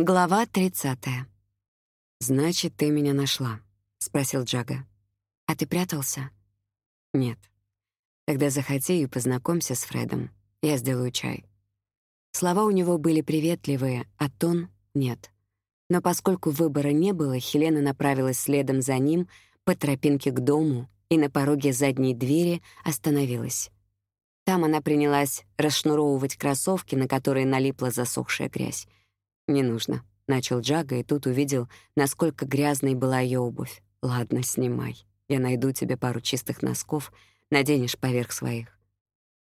Глава 30. «Значит, ты меня нашла?» — спросил Джага. «А ты прятался?» «Нет. Тогда заходи и познакомься с Фредом. Я сделаю чай». Слова у него были приветливые, а тон — нет. Но поскольку выбора не было, Хелена направилась следом за ним по тропинке к дому и на пороге задней двери остановилась. Там она принялась расшнуровывать кроссовки, на которые налипла засохшая грязь. «Не нужно», — начал Джага, и тут увидел, насколько грязной была ее обувь. «Ладно, снимай. Я найду тебе пару чистых носков, наденешь поверх своих».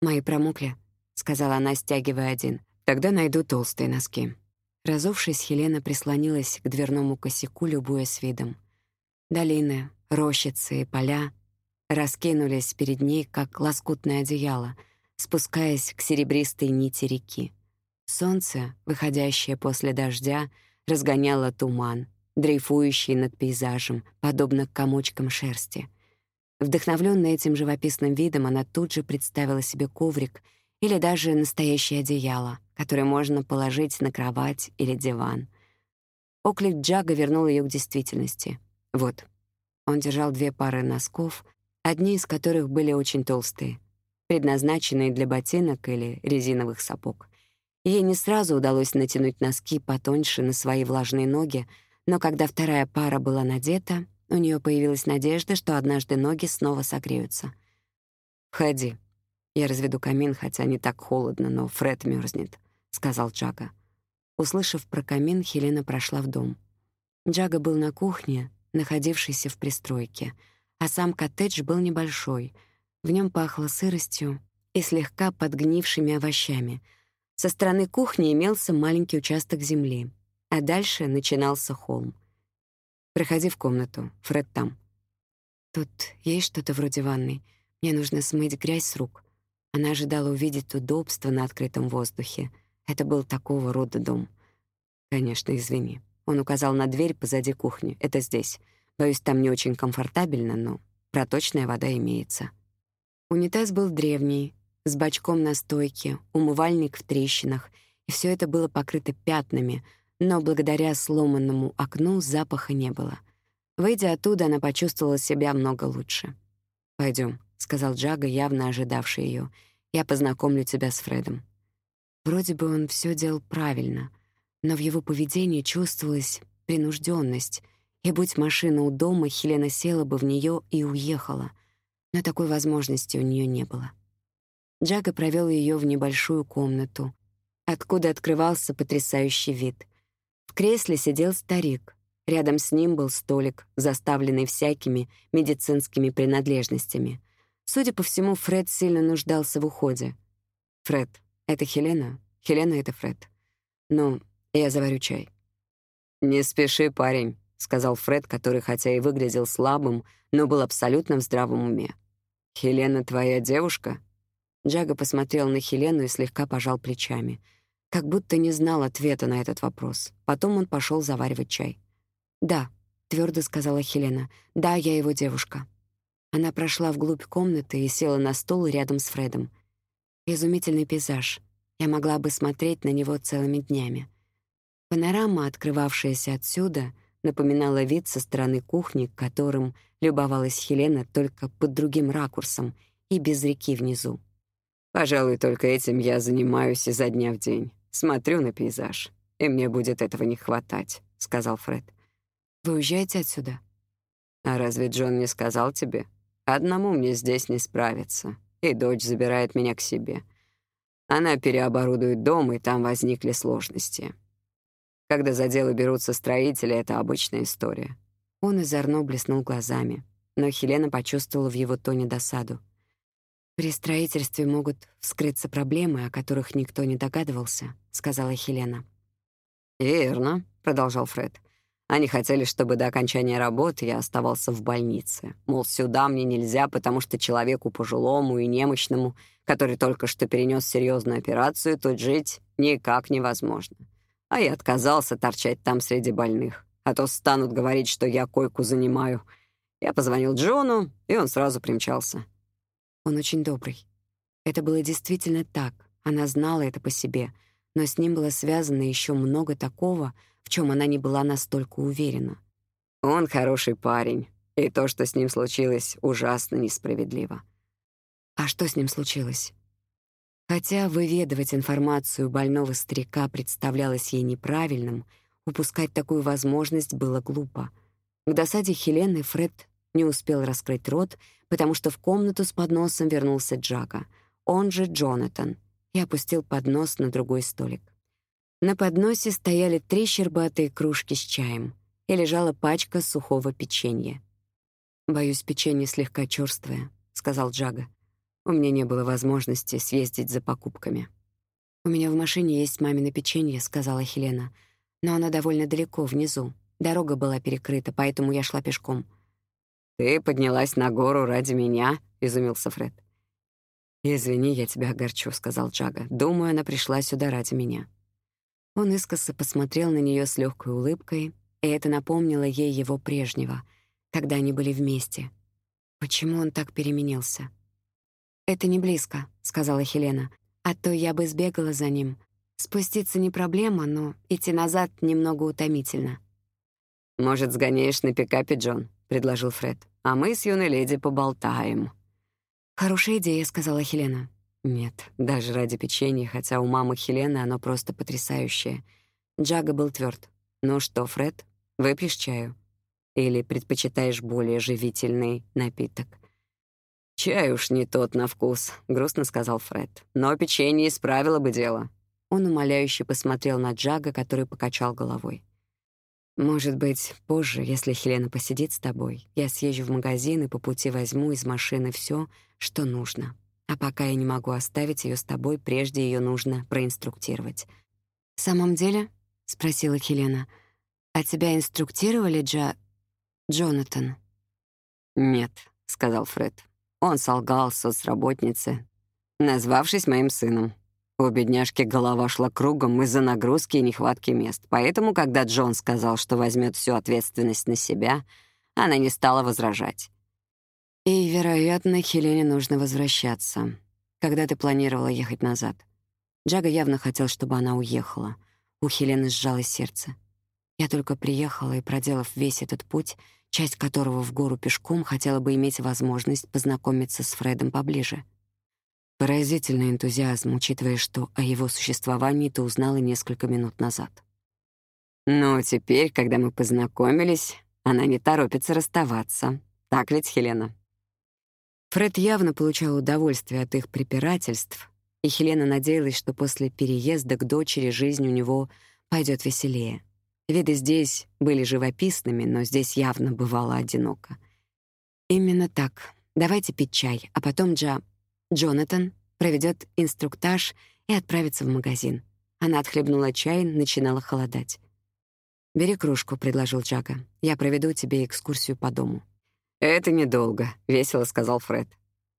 «Мои промокли», — сказала она, стягивая один. «Тогда найду толстые носки». Разувшись, Хелена прислонилась к дверному косяку, любуясь видом. Долины, рощицы и поля раскинулись перед ней, как лоскутное одеяло, спускаясь к серебристой нити реки. Солнце, выходящее после дождя, разгоняло туман, дрейфующий над пейзажем, подобно комочкам шерсти. Вдохновленная этим живописным видом, она тут же представила себе коврик или даже настоящее одеяло, которое можно положить на кровать или диван. Оклик Джага вернул ее к действительности. Вот. Он держал две пары носков, одни из которых были очень толстые, предназначенные для ботинок или резиновых сапог. Ей не сразу удалось натянуть носки потоньше на свои влажные ноги, но когда вторая пара была надета, у нее появилась надежда, что однажды ноги снова согреются. «Входи. Я разведу камин, хотя не так холодно, но Фред мерзнет», — сказал Джага. Услышав про камин, Хелена прошла в дом. Джага был на кухне, находившейся в пристройке, а сам коттедж был небольшой. В нем пахло сыростью и слегка подгнившими овощами — со стороны кухни имелся маленький участок земли, а дальше начинался холм. «Проходи в комнату, Фред там». «Тут есть что-то вроде ванной. Мне нужно смыть грязь с рук». Она ожидала увидеть удобство на открытом воздухе. Это был такого рода дом. «Конечно, извини». Он указал на дверь позади кухни. «Это здесь. Боюсь, там не очень комфортабельно, но проточная вода имеется». Унитаз был древний, с бачком на стойке, умывальник в трещинах, и все это было покрыто пятнами, но благодаря сломанному окну запаха не было. Выйдя оттуда, она почувствовала себя много лучше. Пойдем, сказал Джага, явно ожидавший ее. «Я познакомлю тебя с Фредом». Вроде бы он все делал правильно, но в его поведении чувствовалась принужденность, и будь машина у дома, Хелена села бы в нее и уехала. Но такой возможности у нее не было. Джага провел ее в небольшую комнату, откуда открывался потрясающий вид. В кресле сидел старик. Рядом с ним был столик, заставленный всякими медицинскими принадлежностями. Судя по всему, Фред сильно нуждался в уходе. «Фред, это Хелена? Хелена — это Фред. Ну, я заварю чай». «Не спеши, парень», — сказал Фред, который хотя и выглядел слабым, но был абсолютно в здравом уме. «Хелена твоя девушка?» Джага посмотрел на Хелену и слегка пожал плечами, как будто не знал ответа на этот вопрос. Потом он пошел заваривать чай. «Да», — твердо сказала Хелена, — «да, я его девушка». Она прошла вглубь комнаты и села на стул рядом с Фредом. Изумительный пейзаж. Я могла бы смотреть на него целыми днями. Панорама, открывавшаяся отсюда, напоминала вид со стороны кухни, которым любовалась Хелена только под другим ракурсом и без реки внизу. Пожалуй, только этим я занимаюсь изо дня в день. Смотрю на пейзаж, и мне будет этого не хватать», — сказал Фред. «Вы уезжаете отсюда?» «А разве Джон не сказал тебе? Одному мне здесь не справиться, и дочь забирает меня к себе. Она переоборудует дом, и там возникли сложности. Когда за дело берутся строители, это обычная история». Он изорно блеснул глазами, но Хелена почувствовала в его тоне досаду. «При строительстве могут вскрыться проблемы, о которых никто не догадывался», — сказала Хелена. «Верно», — продолжал Фред. «Они хотели, чтобы до окончания работы я оставался в больнице. Мол, сюда мне нельзя, потому что человеку пожилому и немощному, который только что перенес серьезную операцию, тут жить никак невозможно. А я отказался торчать там среди больных, а то станут говорить, что я койку занимаю. Я позвонил Джону, и он сразу примчался». Он очень добрый. Это было действительно так, она знала это по себе, но с ним было связано еще много такого, в чем она не была настолько уверена. «Он хороший парень, и то, что с ним случилось, ужасно несправедливо». «А что с ним случилось?» Хотя выведывать информацию больного старика представлялось ей неправильным, упускать такую возможность было глупо. К досаде Хелены Фред не успел раскрыть рот, потому что в комнату с подносом вернулся Джага, он же Джонатан, и опустил поднос на другой столик. На подносе стояли три щербатые кружки с чаем и лежала пачка сухого печенья. «Боюсь, печенье слегка чёрствое», — сказал Джага. У меня не было возможности съездить за покупками. «У меня в машине есть мамино печенье», — сказала Хелена. «Но оно довольно далеко, внизу. Дорога была перекрыта, поэтому я шла пешком». «Ты поднялась на гору ради меня?» — изумился Фред. «Извини, я тебя огорчу», — сказал Джага. «Думаю, она пришла сюда ради меня». Он искоса посмотрел на нее с легкой улыбкой, и это напомнило ей его прежнего, когда они были вместе. Почему он так переменился? «Это не близко», — сказала Хелена. «А то я бы сбегала за ним. Спуститься не проблема, но идти назад немного утомительно». «Может, сгоняешь на пикапе, Джон?» — предложил Фред. «А мы с юной леди поболтаем». «Хорошая идея», — сказала Хелена. «Нет, даже ради печенья, хотя у мамы Хелены оно просто потрясающее». Джага был тверд. «Ну что, Фред, выпьешь чаю? Или предпочитаешь более живительный напиток?» «Чай уж не тот на вкус», — грустно сказал Фред. «Но печенье исправило бы дело». Он умоляюще посмотрел на Джага, который покачал головой. «Может быть, позже, если Хелена посидит с тобой, я съезжу в магазин и по пути возьму из машины все, что нужно. А пока я не могу оставить ее с тобой, прежде ее нужно проинструктировать». «В самом деле?» — спросила Хелена. «А тебя инструктировали, Джа... Джонатан?» «Нет», — сказал Фред. Он солгал соцработнице, назвавшись моим сыном. У бедняжки голова шла кругом из-за нагрузки и нехватки мест. Поэтому, когда Джон сказал, что возьмет всю ответственность на себя, она не стала возражать. И, вероятно, Хелене нужно возвращаться. Когда ты планировала ехать назад? Джага явно хотел, чтобы она уехала. У Хелены сжалось сердце. Я только приехала и, проделав весь этот путь, часть которого в гору пешком хотела бы иметь возможность познакомиться с Фредом поближе. Поразительный энтузиазм, учитывая, что о его существовании ты узнала несколько минут назад. «Но теперь, когда мы познакомились, она не торопится расставаться. Так ведь, Хелена?» Фред явно получал удовольствие от их препирательств, и Хелена надеялась, что после переезда к дочери жизнь у него пойдет веселее. Виды здесь были живописными, но здесь явно бывало одиноко. Именно так. Давайте пить чай, а потом Джа... Джонатан проведет инструктаж и отправится в магазин. Она отхлебнула чай, начинала холодать. «Бери кружку», — предложил Джага. «Я проведу тебе экскурсию по дому». «Это недолго», — весело сказал Фред.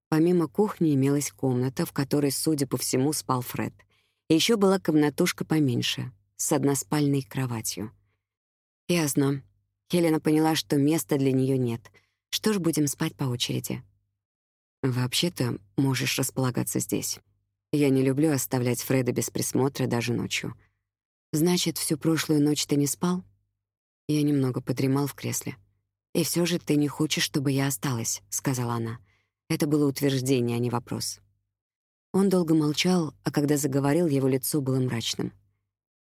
Помимо кухни имелась комната, в которой, судя по всему, спал Фред. И еще была комнатушка поменьше, с односпальной кроватью. Ясно. Хелена поняла, что места для нее нет. Что ж, будем спать по очереди. Вообще-то, можешь располагаться здесь. Я не люблю оставлять Фреда без присмотра даже ночью. Значит, всю прошлую ночь ты не спал? Я немного подремал в кресле. И все же ты не хочешь, чтобы я осталась, сказала она. Это было утверждение, а не вопрос. Он долго молчал, а когда заговорил, его лицо было мрачным.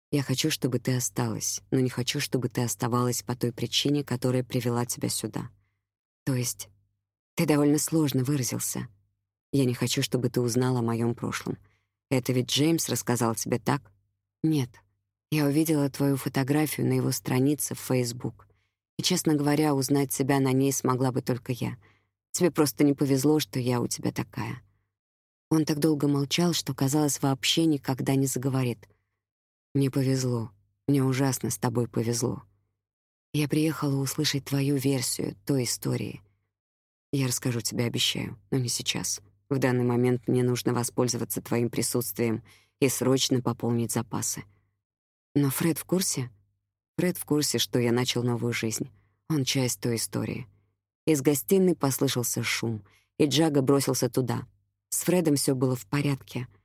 Я хочу, чтобы ты осталась, но не хочу, чтобы ты оставалась по той причине, которая привела тебя сюда. То есть ты довольно сложно выразился. Я не хочу, чтобы ты узнала о моем прошлом. Это ведь Джеймс рассказал тебе так? Нет. Я увидела твою фотографию на его странице в Facebook. И, честно говоря, узнать себя на ней смогла бы только я. Тебе просто не повезло, что я у тебя такая. Он так долго молчал, что, казалось, вообще никогда не заговорит — мне повезло. Мне ужасно с тобой повезло. Я приехала услышать твою версию той истории. Я расскажу тебе, обещаю, но не сейчас. В данный момент мне нужно воспользоваться твоим присутствием и срочно пополнить запасы. Но Фред в курсе? Фред в курсе, что я начал новую жизнь. Он часть той истории. Из гостиной послышался шум, и Джага бросился туда. С Фредом все было в порядке —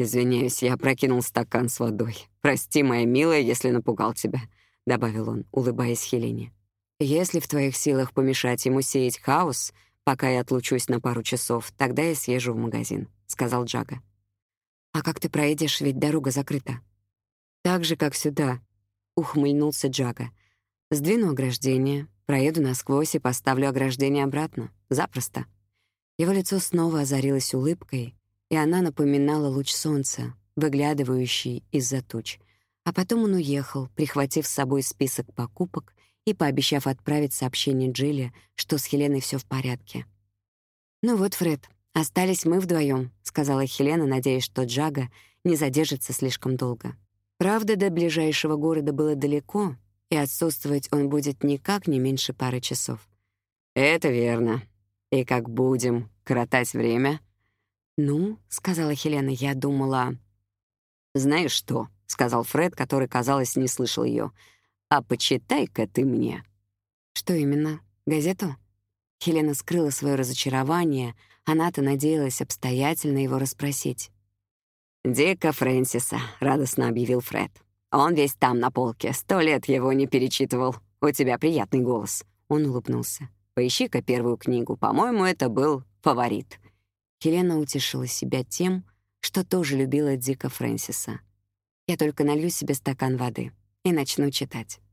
«Извиняюсь, я прокинул стакан с водой. Прости, моя милая, если напугал тебя. — добавил он, улыбаясь Хелене. «Если в твоих силах помешать ему сеять хаос, пока я отлучусь на пару часов, тогда я съезжу в магазин», — сказал Джага. «А как ты проедешь, ведь дорога закрыта?» «Так же, как сюда», — ухмыльнулся Джага. «Сдвину ограждение, проеду насквозь и поставлю ограждение обратно. Запросто». Его лицо снова озарилось улыбкой, и она напоминала луч солнца, выглядывающий из-за туч. А потом он уехал, прихватив с собой список покупок и пообещав отправить сообщение Джилли, что с Хеленой все в порядке. «Ну вот, Фред, остались мы вдвоем, сказала Хелена, надеясь, что Джага не задержится слишком долго. Правда, до ближайшего города было далеко, и отсутствовать он будет никак не меньше пары часов. «Это верно. И как будем коротать время?» «Ну», — сказала Хелена, — «я думала...» «Знаешь что?» — сказал Фред, который, казалось, не слышал ее. «А почитай-ка ты мне». «Что именно? Газету?» Хелена скрыла свое разочарование, она-то надеялась обстоятельно его расспросить. «Дика Фрэнсиса», — радостно объявил Фред. «Он весь там на полке, сто лет его не перечитывал. У тебя приятный голос». Он улыбнулся. «Поищи-ка первую книгу. По-моему, это был фаворит». Хелена утешила себя тем, что тоже любила Дика Фрэнсиса. «Я только налью себе стакан воды и начну читать».